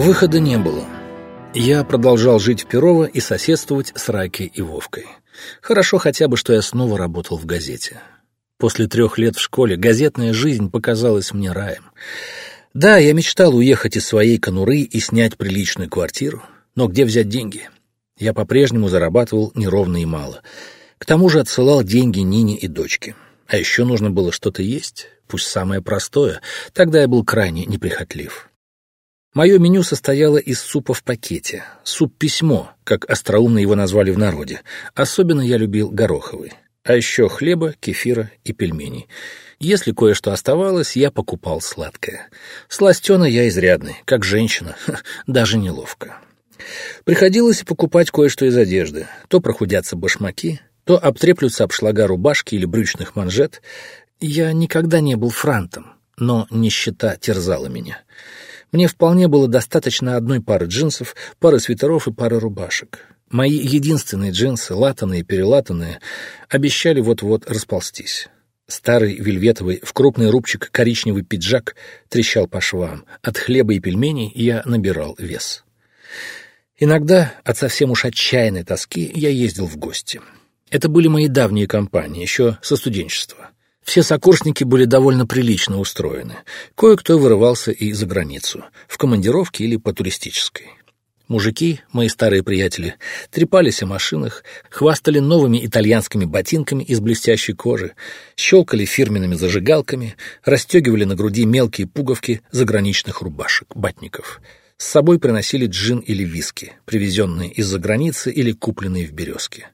Выхода не было. Я продолжал жить в Перово и соседствовать с Райкой и Вовкой. Хорошо хотя бы, что я снова работал в газете. После трех лет в школе газетная жизнь показалась мне раем. Да, я мечтал уехать из своей конуры и снять приличную квартиру, но где взять деньги? Я по-прежнему зарабатывал неровно и мало. К тому же отсылал деньги Нине и дочке. А еще нужно было что-то есть, пусть самое простое, тогда я был крайне неприхотлив. Мое меню состояло из супа в пакете, суп-письмо, как остроумно его назвали в народе. Особенно я любил гороховый. А еще хлеба, кефира и пельменей. Если кое-что оставалось, я покупал сладкое. Сластена я изрядный, как женщина, даже неловко. Приходилось покупать кое-что из одежды. То прохудятся башмаки, то обтреплются обшлага рубашки или брючных манжет. Я никогда не был франтом, но нищета терзала меня. Мне вполне было достаточно одной пары джинсов, пары свитеров и пары рубашек. Мои единственные джинсы, латанные и перелатанные, обещали вот-вот расползтись. Старый вельветовый в крупный рубчик коричневый пиджак трещал по швам. От хлеба и пельменей я набирал вес. Иногда от совсем уж отчаянной тоски я ездил в гости. Это были мои давние компании, еще со студенчества. Все сокурсники были довольно прилично устроены. Кое-кто вырывался и за границу, в командировке или по туристической. Мужики, мои старые приятели, трепались о машинах, хвастали новыми итальянскими ботинками из блестящей кожи, щелкали фирменными зажигалками, расстегивали на груди мелкие пуговки заграничных рубашек, батников. С собой приносили джин или виски, привезенные из-за границы или купленные в «Березке».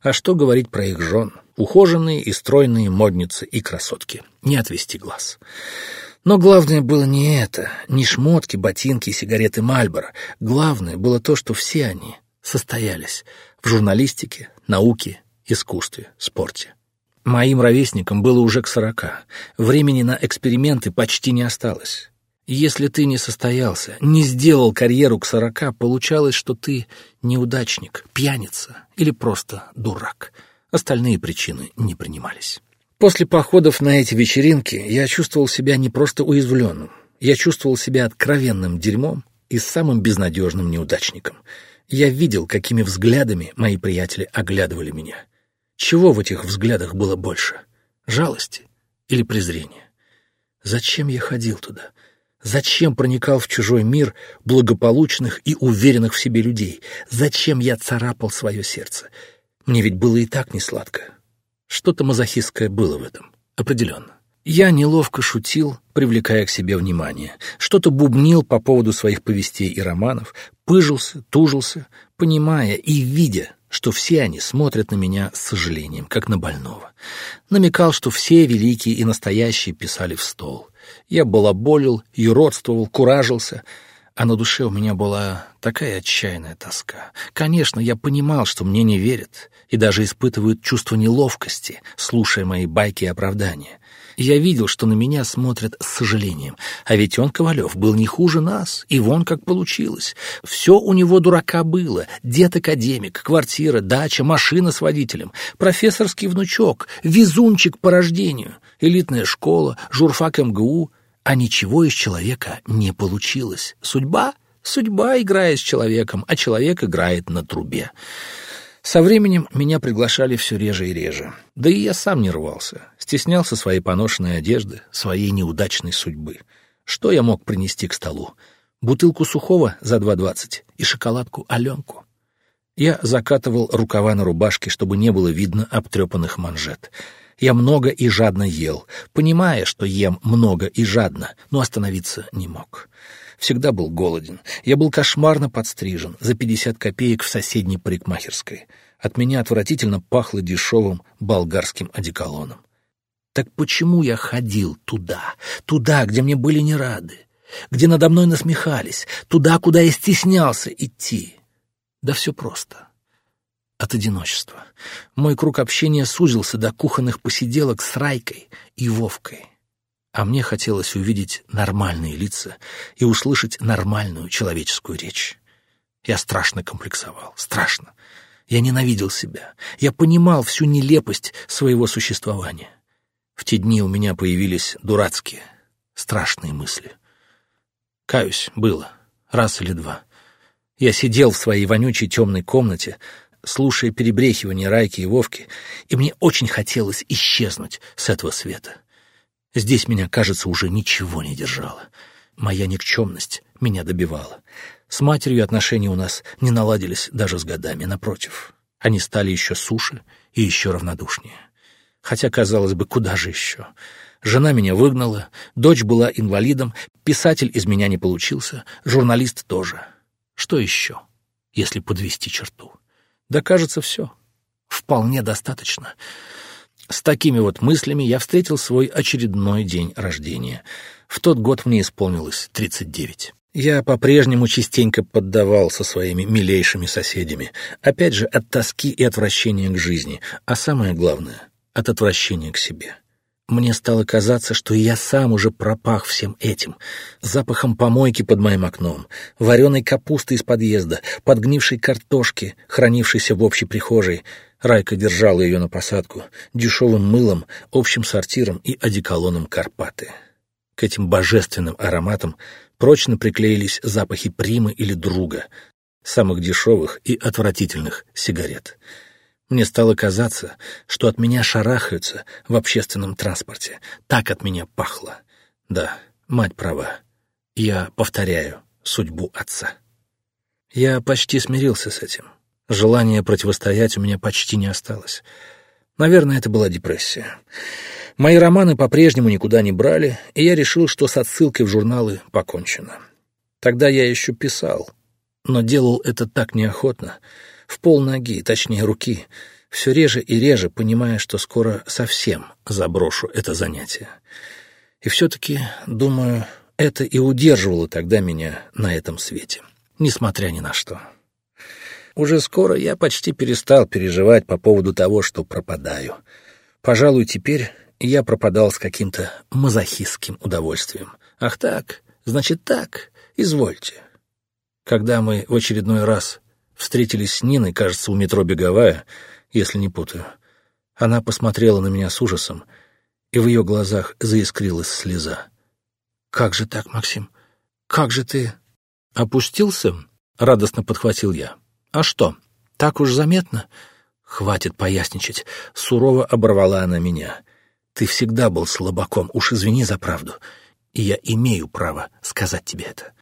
А что говорить про их жен? Ухоженные и стройные модницы и красотки. Не отвести глаз. Но главное было не это, не шмотки, ботинки, сигареты Мальборо. Главное было то, что все они состоялись в журналистике, науке, искусстве, спорте. Моим ровесникам было уже к сорока. Времени на эксперименты почти не осталось. Если ты не состоялся, не сделал карьеру к сорока, получалось, что ты неудачник, пьяница или просто дурак. Остальные причины не принимались. После походов на эти вечеринки я чувствовал себя не просто уязвленным, я чувствовал себя откровенным дерьмом и самым безнадежным неудачником. Я видел, какими взглядами мои приятели оглядывали меня. Чего в этих взглядах было больше? Жалости или презрения? Зачем я ходил туда? Зачем проникал в чужой мир благополучных и уверенных в себе людей? Зачем я царапал свое сердце? Мне ведь было и так несладко. Что-то мазохистское было в этом, определенно. Я неловко шутил, привлекая к себе внимание, что-то бубнил по поводу своих повестей и романов, пыжился, тужился, понимая и видя, что все они смотрят на меня с сожалением, как на больного. Намекал, что все великие и настоящие писали в стол. Я балаболил, юродствовал, куражился — а на душе у меня была такая отчаянная тоска. Конечно, я понимал, что мне не верят и даже испытывают чувство неловкости, слушая мои байки и оправдания. Я видел, что на меня смотрят с сожалением. А ведь он, Ковалев, был не хуже нас, и вон как получилось. Все у него дурака было. Дед-академик, квартира, дача, машина с водителем, профессорский внучок, везунчик по рождению, элитная школа, журфак МГУ — а ничего из человека не получилось. Судьба? Судьба играет с человеком, а человек играет на трубе. Со временем меня приглашали все реже и реже. Да и я сам не рвался. Стеснялся своей поношенной одежды, своей неудачной судьбы. Что я мог принести к столу? Бутылку сухого за 2,20 и шоколадку Аленку. Я закатывал рукава на рубашке, чтобы не было видно обтрепанных манжет. Я много и жадно ел, понимая, что ем много и жадно, но остановиться не мог. Всегда был голоден. Я был кошмарно подстрижен, за пятьдесят копеек в соседней парикмахерской. От меня отвратительно пахло дешевым болгарским одеколоном. Так почему я ходил туда, туда, где мне были не рады, где надо мной насмехались, туда, куда я стеснялся идти? Да все просто от одиночества. Мой круг общения сузился до кухонных посиделок с Райкой и Вовкой. А мне хотелось увидеть нормальные лица и услышать нормальную человеческую речь. Я страшно комплексовал, страшно. Я ненавидел себя. Я понимал всю нелепость своего существования. В те дни у меня появились дурацкие, страшные мысли. Каюсь, было. раз или два. Я сидел в своей вонючей темной комнате, слушая перебрехивание Райки и Вовки, и мне очень хотелось исчезнуть с этого света. Здесь меня, кажется, уже ничего не держало. Моя никчемность меня добивала. С матерью отношения у нас не наладились даже с годами, напротив. Они стали еще суше и еще равнодушнее. Хотя, казалось бы, куда же еще? Жена меня выгнала, дочь была инвалидом, писатель из меня не получился, журналист тоже. Что еще, если подвести черту? Да, кажется, все. Вполне достаточно. С такими вот мыслями я встретил свой очередной день рождения. В тот год мне исполнилось 39. Я по-прежнему частенько поддавался своими милейшими соседями, опять же от тоски и отвращения к жизни, а самое главное — от отвращения к себе. Мне стало казаться, что я сам уже пропах всем этим. Запахом помойки под моим окном, вареной капусты из подъезда, подгнившей картошки, хранившейся в общей прихожей. Райка держала ее на посадку, дешевым мылом, общим сортиром и одеколоном Карпаты. К этим божественным ароматам прочно приклеились запахи примы или друга, самых дешевых и отвратительных сигарет — мне стало казаться, что от меня шарахаются в общественном транспорте. Так от меня пахло. Да, мать права. Я повторяю судьбу отца. Я почти смирился с этим. Желания противостоять у меня почти не осталось. Наверное, это была депрессия. Мои романы по-прежнему никуда не брали, и я решил, что с отсылкой в журналы покончено. Тогда я еще писал, но делал это так неохотно — в полноги, точнее руки, все реже и реже, понимая, что скоро совсем заброшу это занятие. И все-таки, думаю, это и удерживало тогда меня на этом свете, несмотря ни на что. Уже скоро я почти перестал переживать по поводу того, что пропадаю. Пожалуй, теперь я пропадал с каким-то мазохистским удовольствием. Ах так, значит так, извольте. Когда мы в очередной раз Встретились с Ниной, кажется, у метро «Беговая», если не путаю. Она посмотрела на меня с ужасом, и в ее глазах заискрилась слеза. «Как же так, Максим? Как же ты...» «Опустился?» — радостно подхватил я. «А что, так уж заметно?» «Хватит поясничать», — сурово оборвала она меня. «Ты всегда был слабаком, уж извини за правду и я имею право сказать тебе это.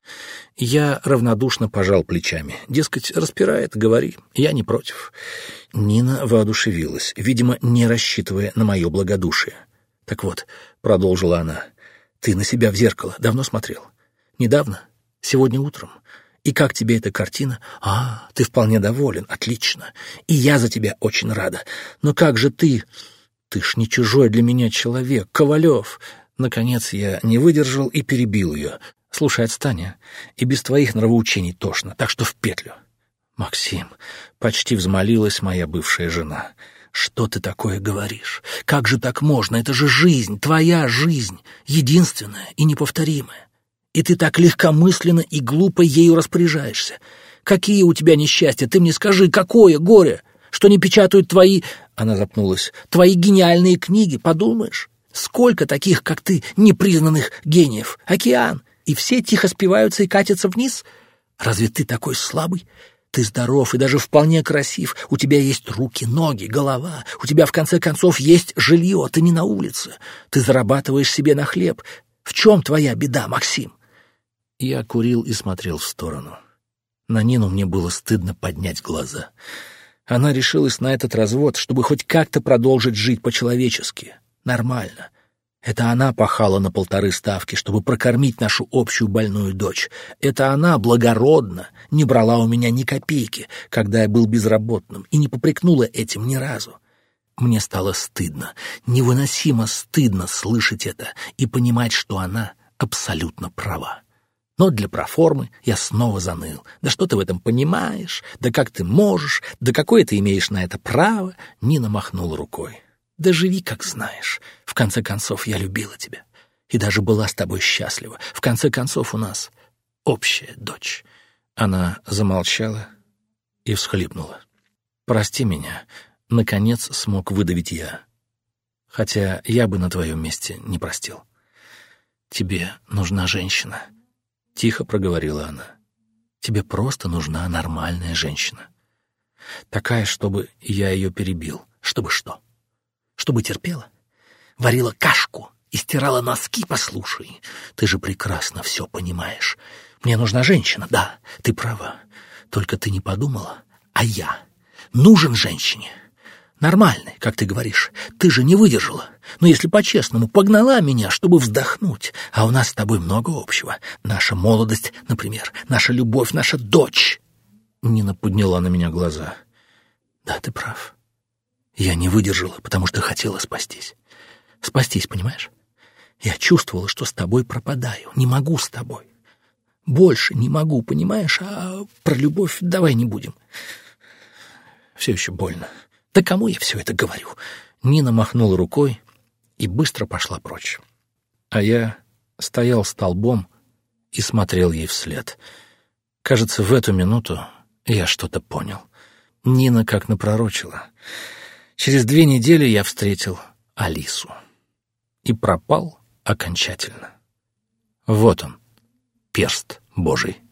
Я равнодушно пожал плечами. Дескать, распирает, говори, я не против. Нина воодушевилась, видимо, не рассчитывая на мое благодушие. Так вот, продолжила она, ты на себя в зеркало давно смотрел? Недавно? Сегодня утром? И как тебе эта картина? А, ты вполне доволен, отлично. И я за тебя очень рада. Но как же ты... Ты ж не чужой для меня человек, Ковалев. Наконец я не выдержал и перебил ее. «Слушай, отстань, и без твоих нравоучений тошно, так что в петлю». «Максим», — почти взмолилась моя бывшая жена, — «что ты такое говоришь? Как же так можно? Это же жизнь, твоя жизнь, единственная и неповторимая. И ты так легкомысленно и глупо ею распоряжаешься. Какие у тебя несчастья? Ты мне скажи, какое горе? Что не печатают твои...» Она запнулась. «Твои гениальные книги, подумаешь? Сколько таких, как ты, непризнанных гениев? Океан. И все тихо спиваются и катятся вниз? Разве ты такой слабый? Ты здоров и даже вполне красив. У тебя есть руки, ноги, голова. У тебя, в конце концов, есть жилье. Ты не на улице. Ты зарабатываешь себе на хлеб. В чем твоя беда, Максим?» Я курил и смотрел в сторону. На Нину мне было стыдно поднять глаза. Она решилась на этот развод, чтобы хоть как-то продолжить жить по-человечески нормально. Это она пахала на полторы ставки, чтобы прокормить нашу общую больную дочь. Это она благородно не брала у меня ни копейки, когда я был безработным, и не попрекнула этим ни разу. Мне стало стыдно, невыносимо стыдно слышать это и понимать, что она абсолютно права. Но для проформы я снова заныл. Да что ты в этом понимаешь? Да как ты можешь? Да какое ты имеешь на это право? Нина махнула рукой. Да живи, как знаешь. В конце концов, я любила тебя. И даже была с тобой счастлива. В конце концов, у нас общая дочь». Она замолчала и всхлипнула. «Прости меня», — наконец смог выдавить я. Хотя я бы на твоем месте не простил. «Тебе нужна женщина», — тихо проговорила она. Тебе просто нужна нормальная женщина. Такая, чтобы я ее перебил. Чтобы что? Чтобы терпела? Варила кашку и стирала носки, послушай. Ты же прекрасно все понимаешь. Мне нужна женщина, да, ты права. Только ты не подумала, а я нужен женщине. Нормальный, как ты говоришь. Ты же не выдержала. Но если по-честному, погнала меня, чтобы вздохнуть. А у нас с тобой много общего. Наша молодость, например, наша любовь, наша дочь. Нина подняла на меня глаза. Да, ты прав. Я не выдержала, потому что хотела спастись. Спастись, понимаешь? Я чувствовала, что с тобой пропадаю. Не могу с тобой. Больше не могу, понимаешь? А про любовь давай не будем. Все еще больно. Да кому я все это говорю? Нина махнула рукой и быстро пошла прочь. А я стоял столбом и смотрел ей вслед. Кажется, в эту минуту я что-то понял. Нина как напророчила. Через две недели я встретил Алису. И пропал окончательно. Вот он, перст Божий.